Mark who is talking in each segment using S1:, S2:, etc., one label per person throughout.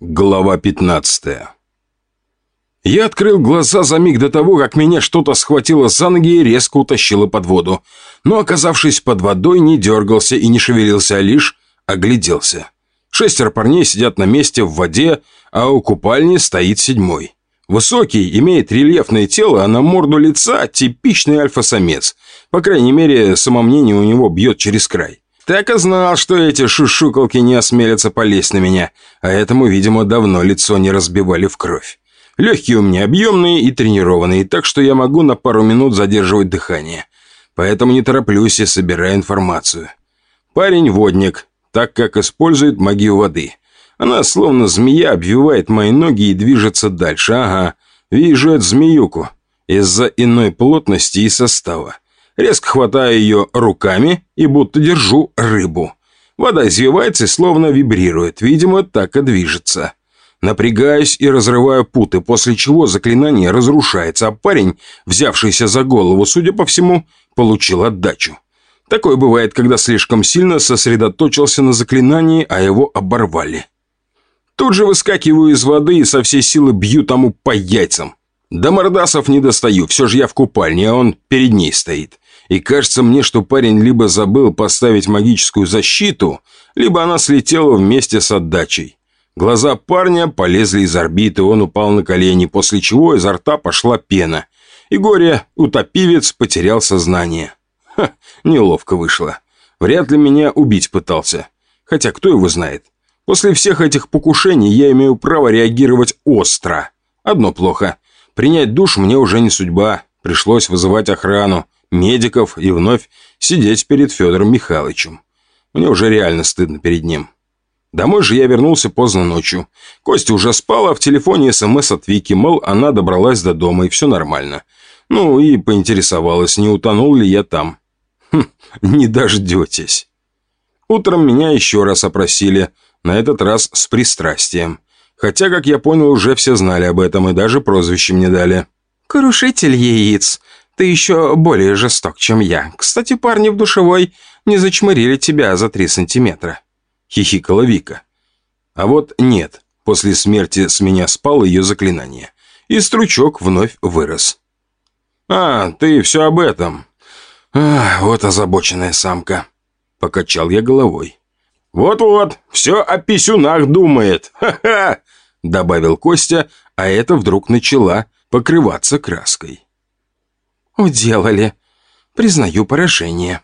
S1: Глава 15 Я открыл глаза за миг до того, как меня что-то схватило за ноги и резко утащило под воду. Но, оказавшись под водой, не дергался и не шевелился, а лишь огляделся. Шестеро парней сидят на месте в воде, а у купальни стоит седьмой. Высокий, имеет рельефное тело, а на морду лица типичный альфа-самец. По крайней мере, самомнение у него бьет через край. Так и знал, что эти шушукалки не осмелятся полезть на меня, а этому, видимо, давно лицо не разбивали в кровь. Легкие у меня объемные и тренированные, так что я могу на пару минут задерживать дыхание. Поэтому не тороплюсь и собираю информацию. Парень-водник, так как использует магию воды. Она, словно змея, обвивает мои ноги и движется дальше. Ага, вижу эту змеюку. Из-за иной плотности и состава. Резко хватаю ее руками и будто держу рыбу. Вода извивается и словно вибрирует, видимо, так и движется. Напрягаюсь и разрываю путы, после чего заклинание разрушается, а парень, взявшийся за голову, судя по всему, получил отдачу. Такое бывает, когда слишком сильно сосредоточился на заклинании, а его оборвали. Тут же выскакиваю из воды и со всей силы бью тому по яйцам. До мордасов не достаю, все же я в купальне, а он перед ней стоит. И кажется мне, что парень либо забыл поставить магическую защиту, либо она слетела вместе с отдачей. Глаза парня полезли из орбиты, он упал на колени, после чего изо рта пошла пена. И горе-утопивец потерял сознание. Ха, неловко вышло. Вряд ли меня убить пытался. Хотя кто его знает. После всех этих покушений я имею право реагировать остро. Одно плохо. Принять душ мне уже не судьба. Пришлось вызывать охрану медиков и вновь сидеть перед Федором Михайловичем. Мне уже реально стыдно перед ним. Домой же я вернулся поздно ночью. Костя уже спала, в телефоне СМС от Вики, мол, она добралась до дома и все нормально. Ну и поинтересовалась, не утонул ли я там. Хм, не дождетесь. Утром меня еще раз опросили, на этот раз с пристрастием. Хотя, как я понял, уже все знали об этом и даже прозвище мне дали.
S2: «Крушитель яиц», ты еще более жесток, чем я. Кстати, парни в душевой не зачмырили тебя за три сантиметра».
S1: Хихикала Вика. А вот нет. После смерти с меня спало ее заклинание. И стручок вновь вырос. «А, ты все об этом». «Ах, вот озабоченная самка». Покачал я головой. «Вот-вот, все о писюнах думает. Ха-ха!» Добавил Костя, а это вдруг начала покрываться краской.
S2: «Уделали. Признаю поражение».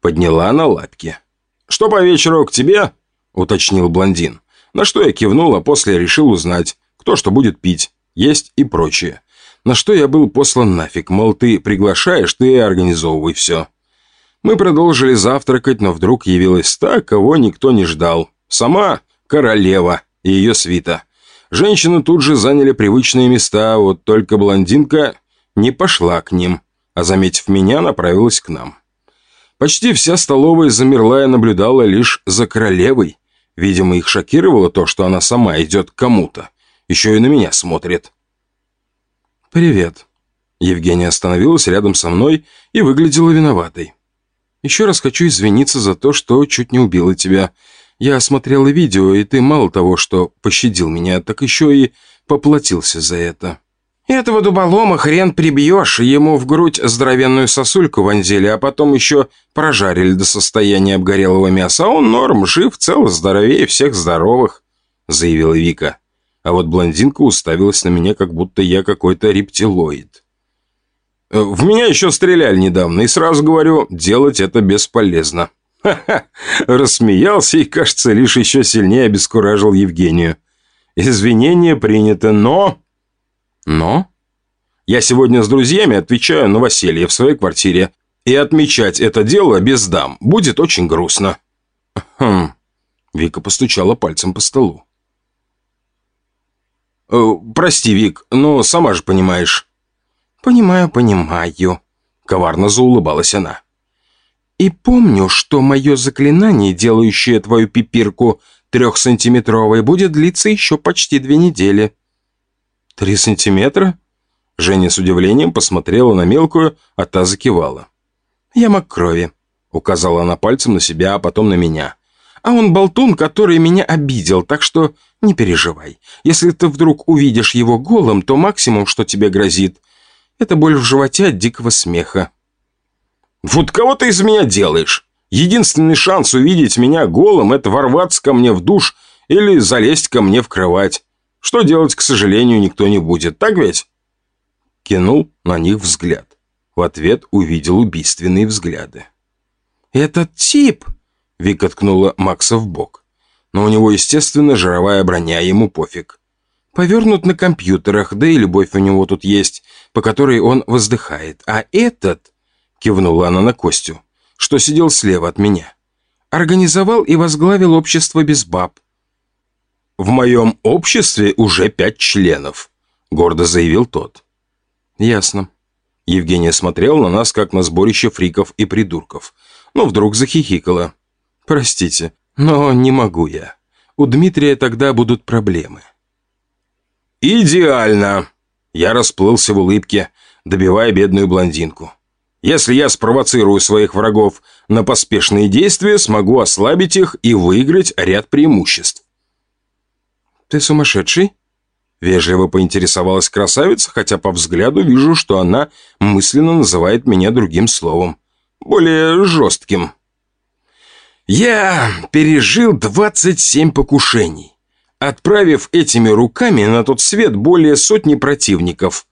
S1: Подняла на лапки. «Что по вечеру к тебе?» уточнил блондин. На что я кивнул, а после решил узнать, кто что будет пить, есть и прочее. На что я был послан нафиг, мол, ты приглашаешь, ты организовывай все. Мы продолжили завтракать, но вдруг явилась та, кого никто не ждал. Сама королева и ее свита. Женщины тут же заняли привычные места, вот только блондинка не пошла к ним а, заметив меня, направилась к нам. Почти вся столовая замерла и наблюдала лишь за королевой. Видимо, их шокировало то, что она сама идет к кому-то. Еще и на меня смотрит.
S2: «Привет».
S1: Евгения остановилась рядом со мной и выглядела виноватой.
S2: «Еще раз хочу извиниться за то, что чуть не убила тебя. Я смотрела видео, и ты мало того, что пощадил меня, так еще и поплатился за это».
S1: Этого дуболома хрен прибьешь, ему в грудь здоровенную сосульку вонзили, а потом еще прожарили до состояния обгорелого мяса, а он норм, жив, цел, здоровее всех здоровых», — заявила Вика. А вот блондинка уставилась на меня, как будто я какой-то рептилоид. «Э, «В меня еще стреляли недавно, и сразу говорю, делать это бесполезно». «Ха-ха!» — рассмеялся и, кажется, лишь еще сильнее обескуражил Евгению. «Извинения приняты, но...» Но я сегодня с друзьями отвечаю на новоселье в своей квартире, и отмечать это дело без дам будет очень грустно. Хм. Вика постучала пальцем по столу. «Э, «Прости, Вик, но сама же понимаешь».
S2: «Понимаю, понимаю», — коварно заулыбалась она. «И помню, что мое заклинание, делающее твою пипирку трехсантиметровой, будет длиться еще почти две недели».
S1: «Три сантиметра?» Женя с удивлением посмотрела на мелкую, а та закивала.
S2: «Я маг крови», —
S1: указала она пальцем на себя, а потом на меня.
S2: А он болтун, который меня обидел, так что не переживай. Если ты вдруг увидишь его голым, то максимум, что тебе грозит, это боль в животе от дикого смеха.
S1: Вот кого ты из меня делаешь? Единственный шанс увидеть меня голым – это ворваться ко мне в душ или залезть ко мне в кровать. Что делать, к сожалению, никто не будет, так ведь?»
S2: Кинул на них взгляд. В ответ увидел убийственные взгляды. «Этот тип!» – Вика ткнула Макса в бок. Но у него, естественно, жировая броня, ему пофиг. Повернут на компьютерах, да и любовь у него тут есть, по которой он воздыхает. А этот, кивнула она на Костю, что сидел слева от меня, организовал и возглавил общество без баб.
S1: «В моем обществе уже пять членов», — гордо заявил тот.
S2: «Ясно». Евгения смотрел на нас, как на сборище фриков и придурков, но вдруг захихикала. «Простите, но не могу я. У Дмитрия тогда будут проблемы».
S1: «Идеально!» Я расплылся в улыбке, добивая бедную блондинку. «Если я спровоцирую своих врагов на поспешные действия, смогу ослабить их и выиграть ряд преимуществ».
S2: «Ты сумасшедший?» Вежливо поинтересовалась красавица, хотя по взгляду вижу, что она мысленно называет меня другим словом. Более жестким. «Я пережил 27 покушений отправив этими руками на тот свет более сотни противников.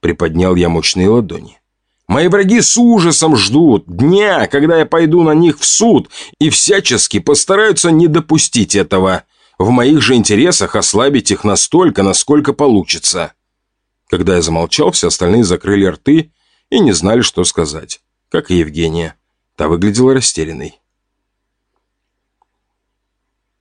S2: Приподнял я мощные ладони. Мои враги с ужасом ждут дня, когда я пойду на них в суд, и всячески постараются не допустить этого. В моих же интересах ослабить их настолько, насколько получится. Когда я замолчал, все остальные закрыли рты и не знали, что сказать. Как и Евгения. Та выглядела растерянной.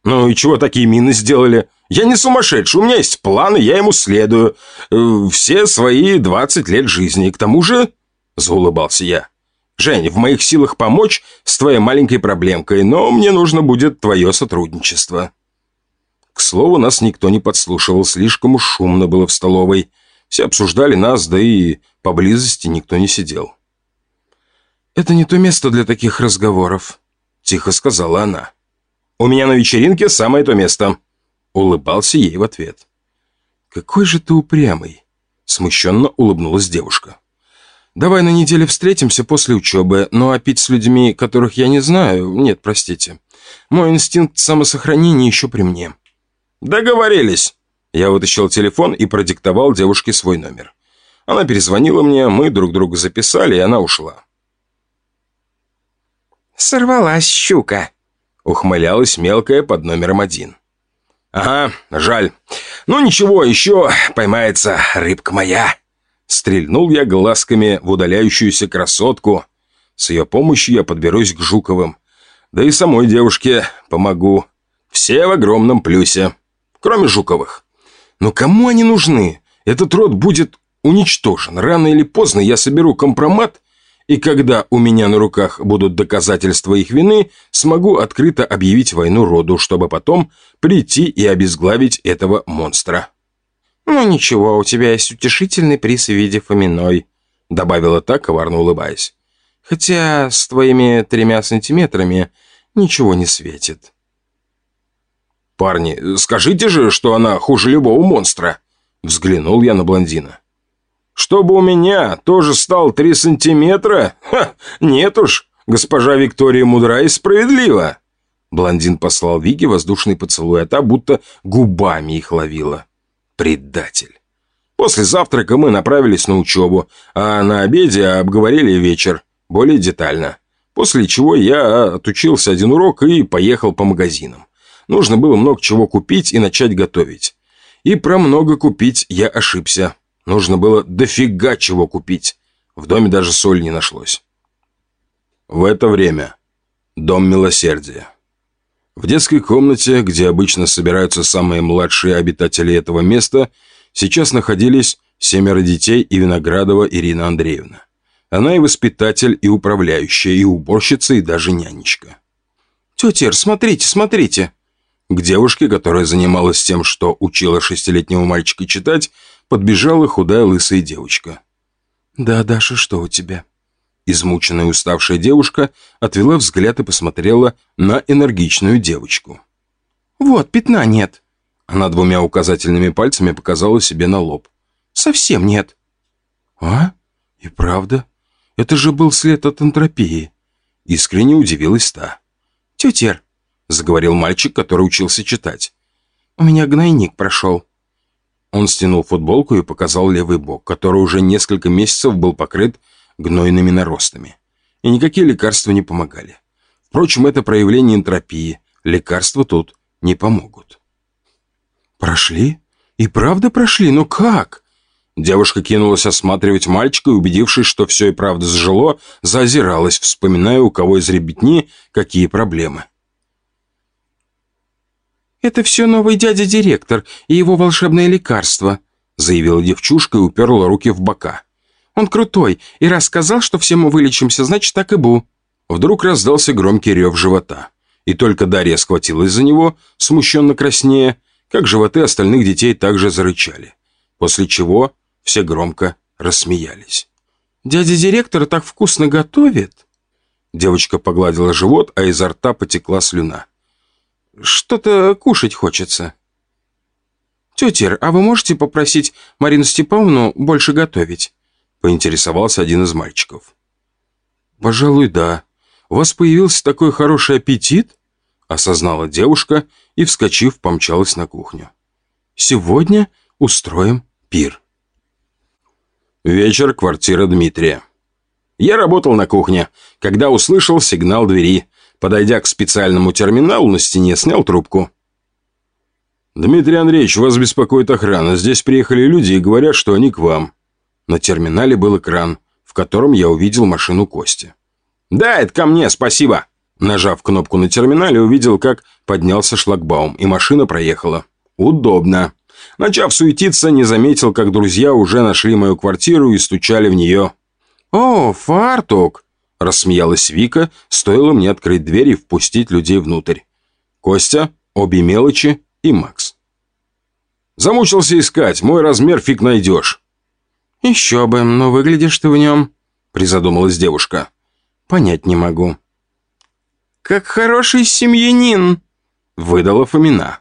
S1: «Ну и чего такие мины сделали? Я не сумасшедший, у меня есть план, и я ему следую. Э, все свои 20 лет жизни. К тому же...» Заулыбался я. «Жень, в моих силах помочь с твоей маленькой проблемкой, но мне нужно будет твое сотрудничество». К слову, нас никто не подслушивал, слишком шумно было в столовой. Все обсуждали нас, да и поблизости никто не сидел. «Это не то место для таких разговоров», — тихо сказала она. У меня на вечеринке самое то место». Улыбался ей в ответ. «Какой же ты упрямый!» Смущенно улыбнулась девушка. «Давай на неделе встретимся после учебы, но а пить с людьми, которых я не знаю, нет, простите. Мой инстинкт самосохранения еще при мне». «Договорились!» Я вытащил телефон и продиктовал девушке свой номер. Она перезвонила мне, мы друг друга записали, и она ушла.
S2: «Сорвалась щука!» Ухмылялась мелкая под номером один. «Ага, жаль. Ну ничего, еще поймается рыбка моя». Стрельнул я глазками в удаляющуюся красотку. С ее помощью я подберусь к Жуковым. Да и самой девушке помогу. Все в огромном плюсе. Кроме Жуковых. Но кому они нужны? Этот род будет уничтожен. Рано или поздно я соберу компромат и когда у меня на руках будут доказательства их вины, смогу открыто объявить войну роду, чтобы потом прийти и обезглавить этого монстра. «Ну ничего, у тебя есть утешительный приз в виде Фоминой», добавила так, коварно улыбаясь. «Хотя с твоими тремя сантиметрами ничего не светит».
S1: «Парни, скажите же, что она хуже любого монстра!» Взглянул я на блондина. Чтобы у меня тоже стал три сантиметра? Ха, нет уж, госпожа Виктория мудра и справедлива. Блондин послал Вике воздушный поцелуй, а та будто губами их ловила. Предатель. После завтрака мы направились на учебу, а на обеде обговорили вечер, более детально. После чего я отучился один урок и поехал по магазинам. Нужно было много чего купить и начать готовить. И про много купить я ошибся. Нужно было дофига чего купить. В доме даже соль не нашлось. В это время. Дом милосердия. В детской комнате, где обычно собираются самые младшие обитатели этого места, сейчас находились семеро детей и Виноградова Ирина Андреевна. Она и воспитатель, и управляющая, и уборщица, и даже нянечка.
S2: «Тетя смотрите, смотрите!»
S1: К девушке, которая занималась тем, что учила шестилетнего мальчика читать, подбежала худая лысая девочка.
S2: «Да, Даша, что у тебя?»
S1: Измученная и уставшая девушка отвела взгляд и посмотрела на энергичную девочку.
S2: «Вот, пятна нет».
S1: Она двумя указательными пальцами показала себе на лоб.
S2: «Совсем нет».
S1: «А? И правда? Это же был след от энтропии». Искренне удивилась та.
S2: «Тетер», — заговорил мальчик, который учился читать. «У меня гнойник прошел».
S1: Он стянул футболку и показал левый бок, который уже несколько месяцев был покрыт гнойными наростами. И никакие лекарства не помогали. Впрочем, это проявление энтропии. Лекарства тут не помогут.
S2: «Прошли? И правда прошли? Но как?»
S1: Девушка кинулась осматривать мальчика и, убедившись, что все и правда зажило, заозиралась, вспоминая, у кого из ребятни какие проблемы.
S2: «Это все новый дядя-директор и его волшебное лекарство», заявила девчушка и уперла руки в бока. Он крутой, и раз сказал, что все мы вылечимся, значит, так и бу».
S1: Вдруг раздался громкий рев живота. И только Дарья схватилась за него, смущенно краснея, как животы остальных детей также зарычали. После чего все громко рассмеялись.
S2: «Дядя директор так вкусно готовит!»
S1: Девочка погладила живот, а изо рта потекла слюна.
S2: «Что-то кушать хочется». «Тетер, а вы можете попросить Марину Степановну больше готовить?»
S1: поинтересовался один из мальчиков.
S2: «Пожалуй, да. У вас появился такой хороший аппетит?» осознала девушка и, вскочив, помчалась на кухню. «Сегодня устроим пир».
S1: Вечер, квартира Дмитрия. Я работал на кухне, когда услышал сигнал двери. Подойдя к специальному терминалу на стене, снял трубку. «Дмитрий Андреевич, вас беспокоит охрана. Здесь приехали люди и говорят, что они к вам». На терминале был экран, в котором я увидел машину Кости. «Да, это ко мне, спасибо!» Нажав кнопку на терминале, увидел, как поднялся шлагбаум, и машина проехала. Удобно. Начав суетиться, не заметил, как друзья уже нашли мою квартиру и стучали в нее.
S2: «О, фартук!» – рассмеялась Вика, стоило мне открыть дверь и впустить людей внутрь.
S1: Костя, обе мелочи и Макс. «Замучился искать, мой размер фиг найдешь».
S2: «Еще бы, но выглядишь ты в нем», — призадумалась девушка. «Понять не могу».
S1: «Как хороший семьянин», — выдала Фомина.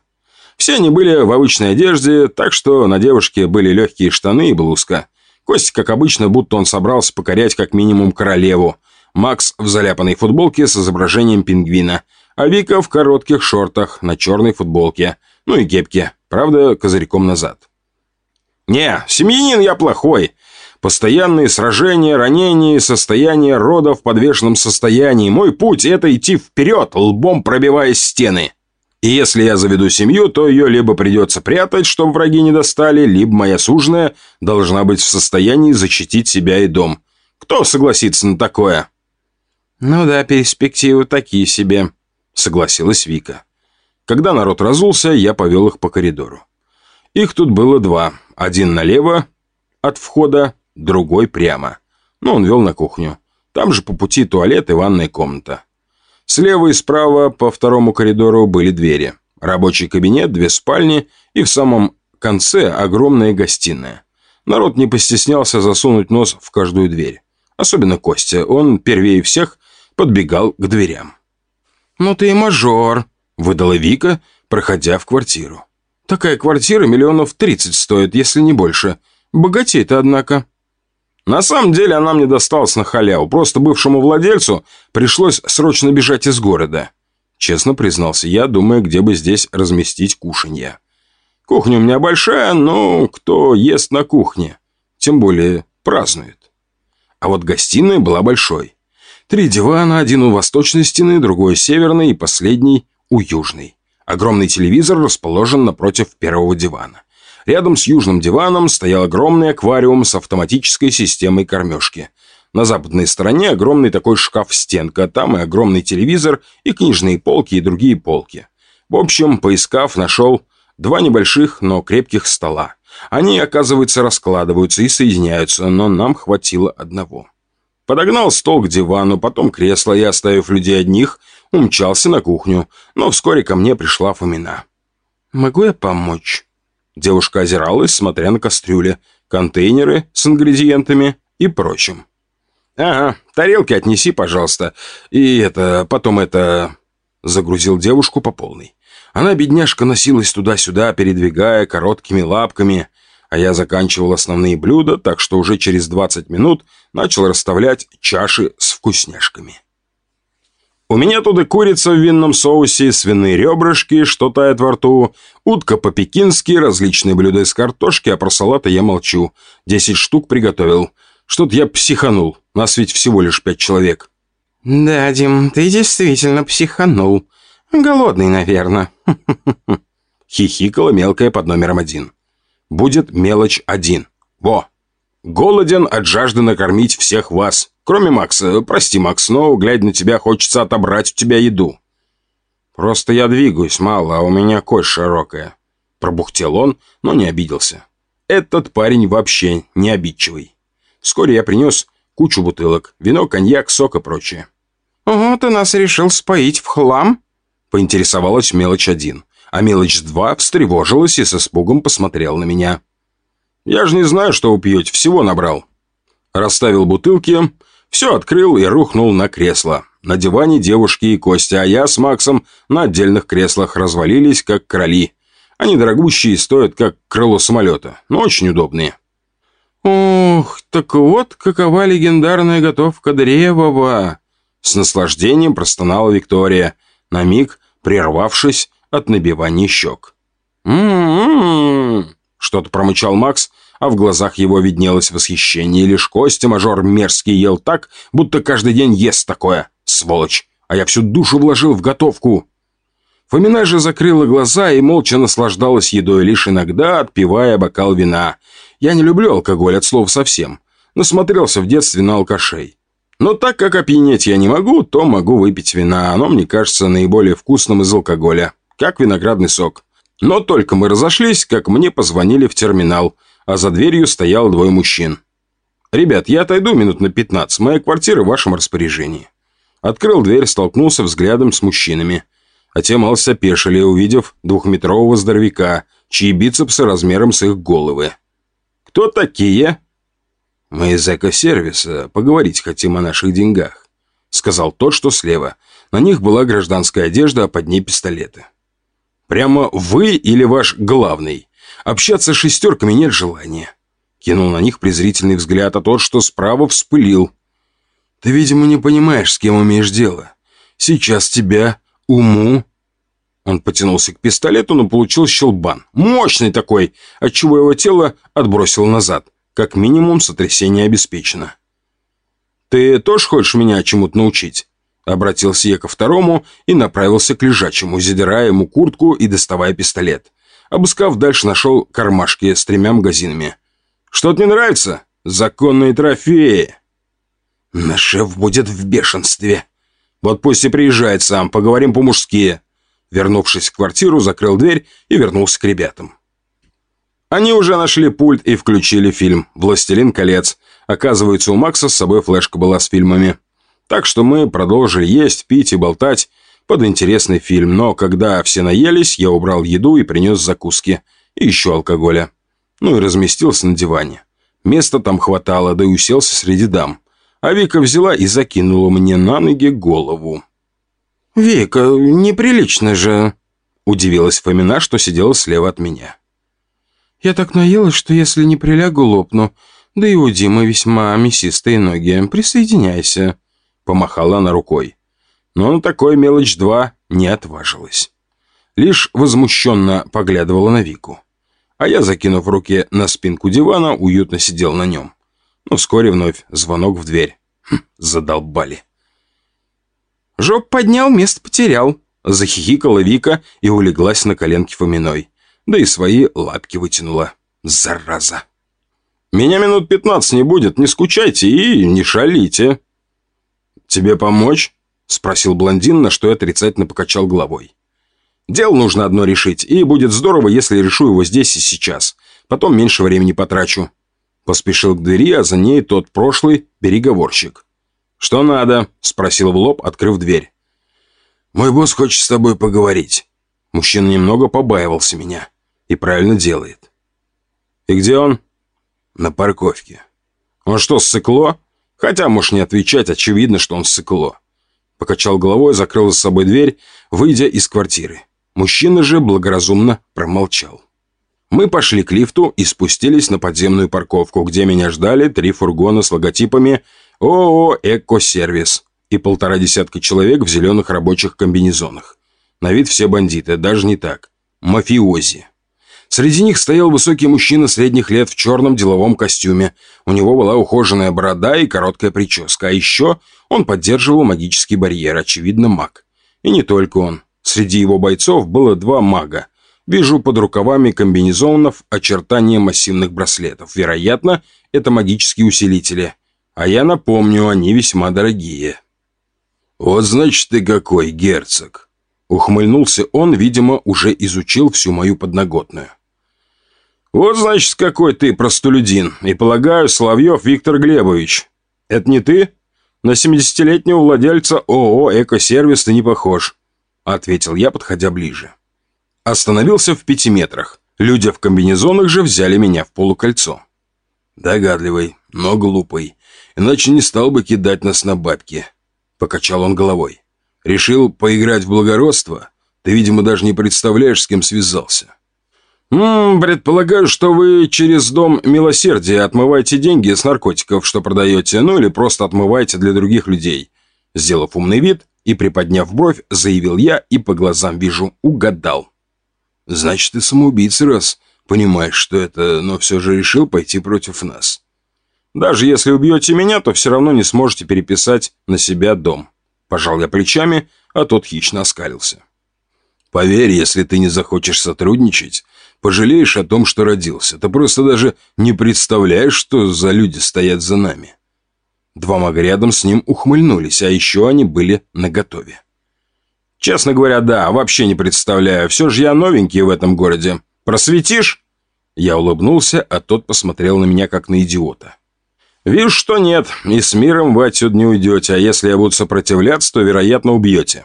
S1: Все они были в обычной одежде, так что на девушке были легкие штаны и блузка. Кость, как обычно, будто он собрался покорять как минимум королеву. Макс в заляпанной футболке с изображением пингвина, а Вика в коротких шортах на черной футболке, ну и кепке, правда, козырьком назад. «Не, семьянин я плохой. Постоянные сражения, ранения состояние рода в подвешенном состоянии. Мой путь – это идти вперед, лбом пробивая стены. И если я заведу семью, то ее либо придется прятать, чтобы враги не достали, либо моя суженая должна быть в состоянии защитить себя и дом. Кто согласится на такое?»
S2: «Ну да, перспективы такие себе», – согласилась Вика.
S1: Когда народ разулся, я повел их по коридору. Их тут было два. Один налево от входа, другой прямо. Но он вел на кухню. Там же по пути туалет и ванная комната. Слева и справа по второму коридору были двери. Рабочий кабинет, две спальни и в самом конце огромная гостиная. Народ не постеснялся засунуть нос в каждую дверь. Особенно Костя. Он первее всех подбегал к дверям.
S2: «Ну ты и мажор», —
S1: выдала Вика, проходя в квартиру.
S2: Такая квартира миллионов тридцать стоит, если не больше. Богатеет, однако.
S1: На самом деле она мне досталась на халяву. Просто бывшему владельцу пришлось срочно бежать из города. Честно признался я, думая, где бы здесь разместить кушанье. Кухня у меня большая, но кто ест на кухне? Тем более празднует. А вот гостиная была большой. Три дивана, один у восточной стены, другой у северной и последний у южной. Огромный телевизор расположен напротив первого дивана. Рядом с южным диваном стоял огромный аквариум с автоматической системой кормежки. На западной стороне огромный такой шкаф-стенка, там и огромный телевизор, и книжные полки, и другие полки. В общем, поискав, нашел два небольших, но крепких стола. Они, оказывается, раскладываются и соединяются, но нам хватило одного. Подогнал стол к дивану, потом кресло и, оставив людей одних, умчался на кухню, но вскоре ко мне пришла Фомина.
S2: «Могу я помочь?»
S1: Девушка озиралась, смотря на кастрюли, контейнеры с ингредиентами и прочим. «Ага, тарелки отнеси, пожалуйста. И это, потом это...» Загрузил девушку по полной. Она, бедняжка, носилась туда-сюда, передвигая короткими лапками, а я заканчивал основные блюда, так что уже через 20 минут начал расставлять чаши с вкусняшками. У меня туда курица в винном соусе, свиные ребрышки, что тает во рту, утка по-пекински, различные блюда из картошки, а про салаты я молчу. Десять штук приготовил. Что-то я психанул, нас ведь всего лишь пять человек.
S2: «Да, Дим, ты действительно психанул. Голодный, наверное».
S1: Хихикала мелкая под номером один. «Будет мелочь один. Во! Голоден от жажды накормить всех вас. Кроме Макса. Прости, Макс, но, глядя на тебя, хочется отобрать у тебя еду». «Просто я двигаюсь мало, а у меня кость широкая». Пробухтел он, но не обиделся. Этот парень вообще не обидчивый. Вскоре я принес кучу бутылок, вино, коньяк, сок и прочее.
S2: «Ого, ты нас решил споить в хлам?»
S1: Поинтересовалась мелочь один, а мелочь два встревожилась и с испугом посмотрел на меня. «Я же не знаю, что вы пьете, всего набрал». Расставил бутылки, все открыл и рухнул на кресло. На диване девушки и Костя, а я с Максом на отдельных креслах развалились, как короли. Они дорогущие стоят, как крыло самолета, но очень удобные.
S2: «Ух, так вот какова легендарная готовка Древова!»
S1: С наслаждением простонала Виктория, на миг прервавшись от набивания щек. Что-то промычал Макс, а в глазах его виднелось восхищение. Лишь Костя мажор мерзкий ел так, будто каждый день ест такое. Сволочь! А я всю душу вложил в готовку. Фомина же закрыла глаза и молча наслаждалась едой, лишь иногда отпивая бокал вина. Я не люблю алкоголь от слова совсем. Насмотрелся в детстве на алкашей. Но так как опьянеть я не могу, то могу выпить вина. Оно мне кажется наиболее вкусным из алкоголя. Как виноградный сок. Но только мы разошлись, как мне позвонили в терминал, а за дверью стоял двое мужчин. «Ребят, я отойду минут на 15. Моя квартира в вашем распоряжении». Открыл дверь, столкнулся взглядом с мужчинами. А те малость опешили, увидев двухметрового здоровяка, чьи бицепсы размером с их головы. «Кто такие?» «Мы из эко-сервиса. Поговорить хотим о наших деньгах», — сказал тот, что слева. На них была гражданская одежда, а под ней пистолеты. «Прямо вы или ваш главный? Общаться с шестерками нет желания». Кинул на них презрительный взгляд, а тот, что справа, вспылил. «Ты, видимо, не понимаешь, с кем имеешь дело. Сейчас тебя, уму...» Он потянулся к пистолету, но получил щелбан. Мощный такой, отчего его тело отбросило назад. Как минимум, сотрясение обеспечено. «Ты тоже хочешь меня чему-то научить?» Обратился я ко второму и направился к лежачему, задирая ему куртку и доставая пистолет. Обыскав, дальше нашел кармашки с тремя магазинами. «Что-то не нравится? Законные трофеи!» «Наш шеф будет в бешенстве!» «Вот пусть и приезжает сам, поговорим по-мужски!» Вернувшись в квартиру, закрыл дверь и вернулся к ребятам. Они уже нашли пульт и включили фильм «Властелин колец». Оказывается, у Макса с собой флешка была с фильмами. Так что мы продолжили есть, пить и болтать под интересный фильм. Но когда все наелись, я убрал еду и принес закуски. И еще алкоголя. Ну и разместился на диване. Места там хватало, да и уселся среди дам. А Вика взяла и закинула мне на ноги голову.
S2: «Вика, неприлично же...»
S1: Удивилась Фомина, что сидела слева от меня.
S2: Я так наелась, что если не прилягу, лопну. Да и у Димы весьма мясистые ноги. Присоединяйся».
S1: Помахала она рукой. Но на такой мелочь два не отважилась. Лишь возмущенно поглядывала на Вику. А я, закинув руки на спинку дивана, уютно сидел на нем. Но вскоре вновь звонок в дверь. Хм, задолбали.
S2: «Жоп поднял, место потерял», —
S1: захихикала Вика и улеглась на коленки Фоминой да и свои лапки вытянула. Зараза. «Меня минут пятнадцать не будет, не скучайте и не шалите». «Тебе помочь?» – спросил блондин, на что я отрицательно покачал головой. «Дело нужно одно решить, и будет здорово, если решу его здесь и сейчас. Потом меньше времени потрачу». Поспешил к двери, а за ней тот прошлый переговорщик. «Что надо?» – спросил в лоб, открыв дверь. «Мой босс хочет с тобой поговорить». Мужчина немного побаивался меня. И правильно делает. И где он? На парковке. Он что, ссыкло? Хотя, можешь не отвечать, очевидно, что он сыкло. Покачал головой, закрыл за собой дверь, выйдя из квартиры. Мужчина же благоразумно промолчал. Мы пошли к лифту и спустились на подземную парковку, где меня ждали три фургона с логотипами ООО «Экосервис» и полтора десятка человек в зеленых рабочих комбинезонах. На вид все бандиты, даже не так. Мафиози. Среди них стоял высокий мужчина средних лет в черном деловом костюме. У него была ухоженная борода и короткая прическа. А еще он поддерживал магический барьер, очевидно, маг. И не только он. Среди его бойцов было два мага. Вижу под рукавами комбинезонов очертания массивных браслетов. Вероятно, это магические усилители. А я напомню, они весьма дорогие. «Вот значит ты какой, герцог!» Ухмыльнулся он, видимо, уже изучил всю мою подноготную. «Вот, значит, какой ты простолюдин. И, полагаю, Соловьев Виктор Глебович. Это не ты? На 70-летнего владельца ООО «Экосервис» ты не похож», — ответил я, подходя ближе. Остановился в пяти метрах. Люди в комбинезонах же взяли меня в полукольцо. Догадливый, но глупый. Иначе не стал бы кидать нас на бабки. Покачал он головой. Решил поиграть в благородство? Ты, видимо, даже не представляешь, с кем связался. «Ммм, предполагаю, что вы через дом милосердия отмываете деньги с наркотиков, что продаете, ну или просто отмываете для других людей». Сделав умный вид и приподняв бровь, заявил я и по глазам вижу, угадал. Значит, ты самоубийца, раз понимаешь, что это, но все же решил пойти против нас. Даже если убьете меня, то все равно не сможете переписать на себя дом. Пожал я плечами, а тот хищно оскалился. Поверь, если ты не захочешь сотрудничать, пожалеешь о том, что родился. Ты просто даже не представляешь, что за люди стоят за нами. Два мага рядом с ним ухмыльнулись, а еще они были наготове. Честно говоря, да, вообще не представляю. Все же я новенький в этом городе. Просветишь?» Я улыбнулся, а тот посмотрел на меня, как на идиота. «Вижу, что нет, и с миром вы отсюда не уйдете, а если я буду сопротивляться, то, вероятно, убьете».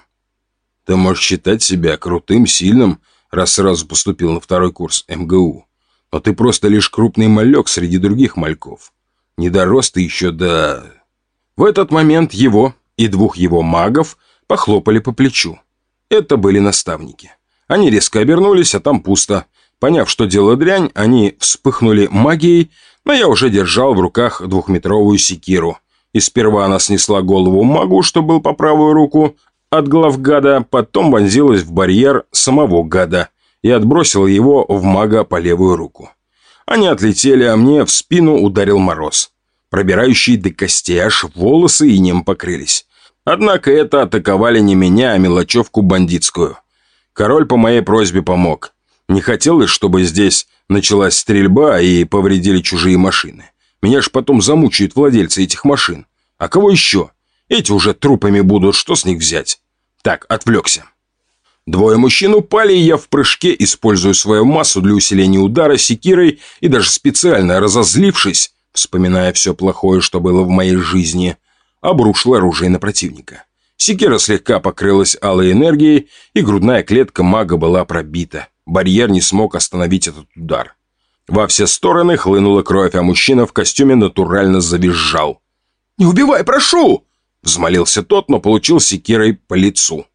S1: «Ты можешь считать себя крутым, сильным, раз сразу поступил на второй курс МГУ. Но ты просто лишь крупный малек среди других мальков. Не дорос ты еще до...» В этот момент его и двух его магов – похлопали по плечу. Это были наставники. Они резко обернулись, а там пусто. Поняв, что дело дрянь, они вспыхнули магией, но я уже держал в руках двухметровую секиру. И сперва она снесла голову магу, что был по правую руку, от глав гада, потом вонзилась в барьер самого гада и отбросила его в мага по левую руку. Они отлетели, а мне в спину ударил мороз, пробирающий до костей, аж волосы и нем покрылись. Однако это атаковали не меня, а мелочевку бандитскую. Король по моей просьбе помог. Не хотелось, чтобы здесь началась стрельба и повредили чужие машины. Меня ж потом замучают владельцы этих машин. А кого еще? Эти уже трупами будут, что с них взять? Так, отвлекся. Двое мужчин упали, и я в прыжке, используя свою массу для усиления удара секирой и даже специально разозлившись, вспоминая все плохое, что было в моей жизни – обрушил оружие на противника. Секира слегка покрылась алой энергией, и грудная клетка мага была пробита. Барьер не смог остановить этот удар. Во все стороны хлынула кровь, а мужчина в костюме натурально завизжал. «Не убивай, прошу!» Взмолился тот, но получил секирой по лицу.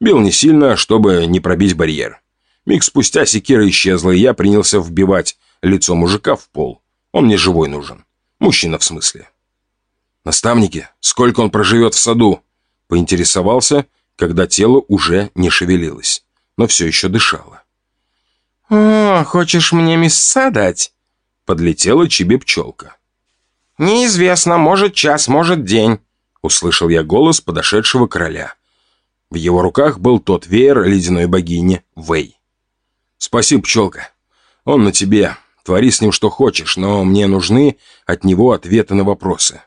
S1: Бил не сильно, чтобы не пробить барьер. Миг спустя секира исчезла, и я принялся вбивать лицо мужика в пол. Он мне живой нужен. Мужчина в смысле. «Наставники, сколько он проживет в саду?» Поинтересовался, когда тело уже не шевелилось, но все еще дышало.
S2: «О, хочешь мне мяса дать?»
S1: Подлетела чебе-пчелка.
S2: «Неизвестно, может час, может день»,
S1: услышал я голос подошедшего короля. В его руках был тот веер ледяной богини Вэй. «Спасибо, пчелка. Он на тебе. Твори с ним что хочешь, но мне нужны от него ответы на вопросы».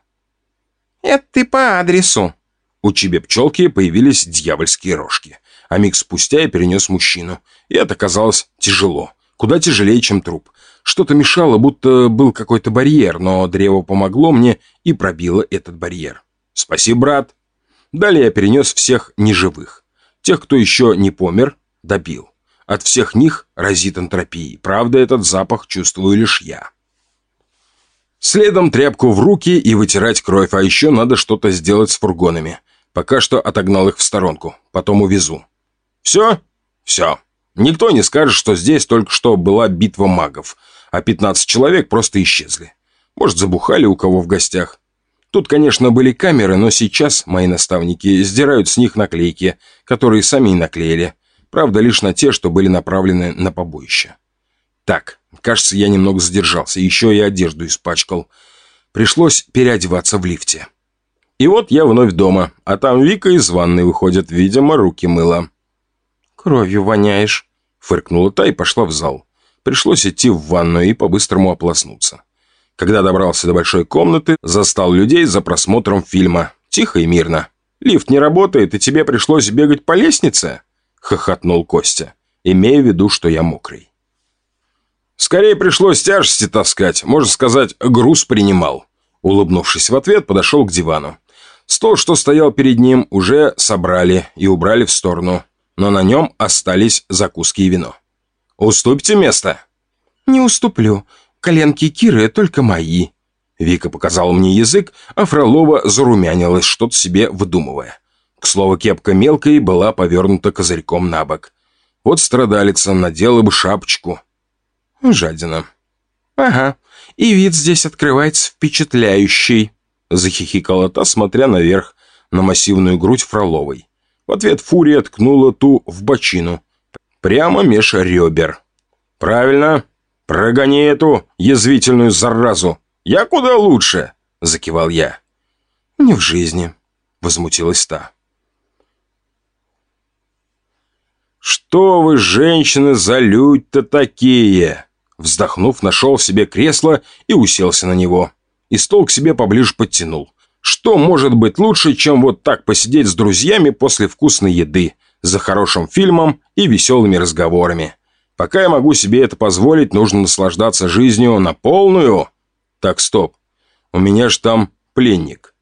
S2: «Это ты по адресу».
S1: У Чебе-пчелки появились дьявольские рожки, а миг спустя я перенес мужчину. И это казалось тяжело. Куда тяжелее, чем труп. Что-то мешало, будто был какой-то барьер, но древо помогло мне и пробило этот барьер. «Спасибо, брат». Далее я перенес всех неживых. Тех, кто еще не помер, добил. От всех них разит энтропией. Правда, этот запах чувствую лишь я. Следом тряпку в руки и вытирать кровь, а еще надо что-то сделать с фургонами. Пока что отогнал их в сторонку, потом увезу. Все? Все. Никто не скажет, что здесь только что была битва магов, а 15 человек просто исчезли. Может, забухали у кого в гостях. Тут, конечно, были камеры, но сейчас мои наставники сдирают с них наклейки, которые сами и наклеили. Правда, лишь на те, что были направлены на побоище. Так, кажется, я немного задержался, еще и одежду испачкал. Пришлось переодеваться в лифте. И вот я вновь дома, а там Вика из ванной выходит, видимо, руки мыла.
S2: «Кровью воняешь», — фыркнула та и пошла в зал. Пришлось идти в ванную и по-быстрому ополоснуться. Когда добрался до большой комнаты, застал людей за просмотром фильма. Тихо и мирно. «Лифт не работает, и тебе пришлось бегать по лестнице?» — хохотнул Костя, имея в виду, что я мокрый. «Скорее пришлось тяжести таскать, можно сказать, груз принимал». Улыбнувшись в ответ, подошел к дивану. Стол, что стоял перед ним, уже собрали и убрали в сторону, но на нем остались закуски и вино. «Уступите место?» «Не уступлю. Коленки Киры только мои». Вика показала мне язык, а Фролова зарумянилась, что-то себе выдумывая. К слову, кепка мелкой была повернута козырьком на бок. Вот страдалица надела бы шапочку. Жадина. «Ага, и вид здесь открывается впечатляющий», захихикала та, смотря наверх на массивную грудь Фроловой. В ответ Фурия ткнула ту в бочину, прямо меж ребер. «Правильно, «Прогони эту язвительную заразу! Я куда лучше!» — закивал я.
S1: «Не в жизни», — возмутилась та.
S2: «Что вы, женщины, за людь-то такие?» Вздохнув, нашел себе кресло и уселся на него. И стол к себе поближе подтянул. Что может быть лучше, чем вот так посидеть с друзьями после вкусной еды, за хорошим фильмом и веселыми разговорами? Пока я могу себе это позволить, нужно наслаждаться жизнью на полную. Так, стоп. У меня же там пленник.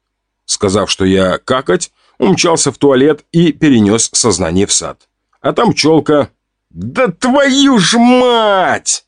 S2: Сказав, что я какать, умчался в туалет и перенес сознание в сад. А там челка... «Да твою ж мать!»